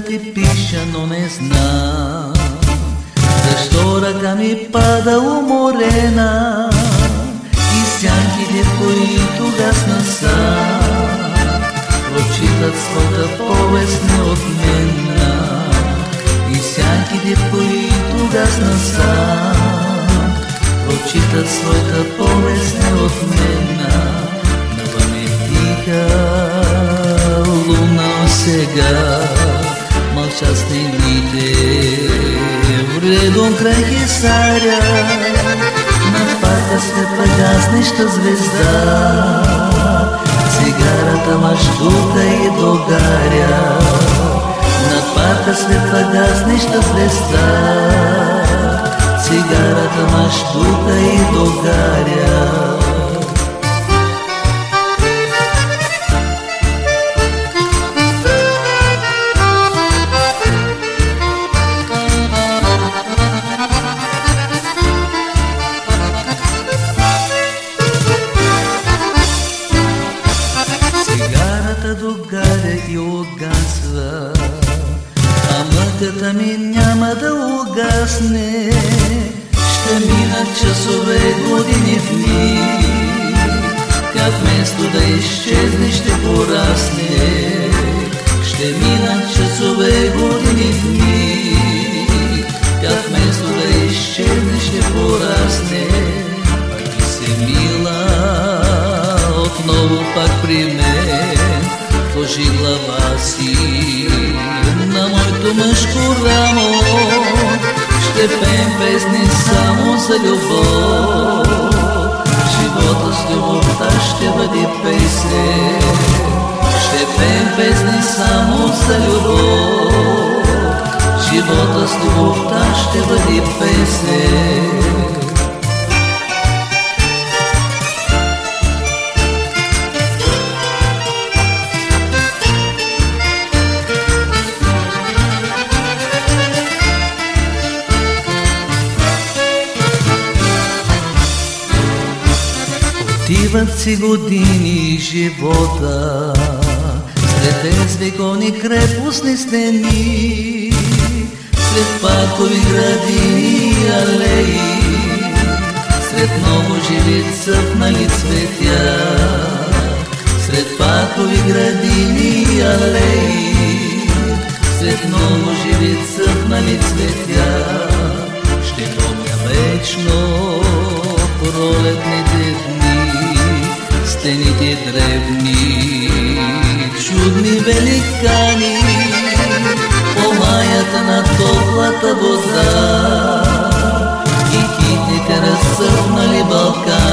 ти пиша, но не знам. Защо ръка ми пада уморена? И сянките, които гасна сам Прочитат своята повест неотменна И сянките, в които гасна сам Прочитат своята повест неотменна Навън е тиха луна сега Стените Вредом край хисаря На парка светла гаснеща звезда. Цигарата мъждука и догаря. На парка светла гаснеща звезда. Цигарата мъждука и догаря Цигарата догаря и угасва, а мъката ми няма да угасне. Ще минат часове, години в миг, как вместо да изчезне ще порасне. Сложи глава си. На моето мъжко рамо Ще пеем песни само за любов. Живота с любовта ще бъде песен. Ще пеем песни само за любов. Живота с любовта ще бъде песен Отиват си години живота. Сред тези гони крепостни стени. Сред паркови градини и алеи. Сред много живи цъфнали цветя. Сред паркови градини и алеи. Сред много живи цъфнали цветя. Ще помня вечно пролетните дни Стените древни, чудни великани Помаята на топлата вода китите разсъхнали Балкани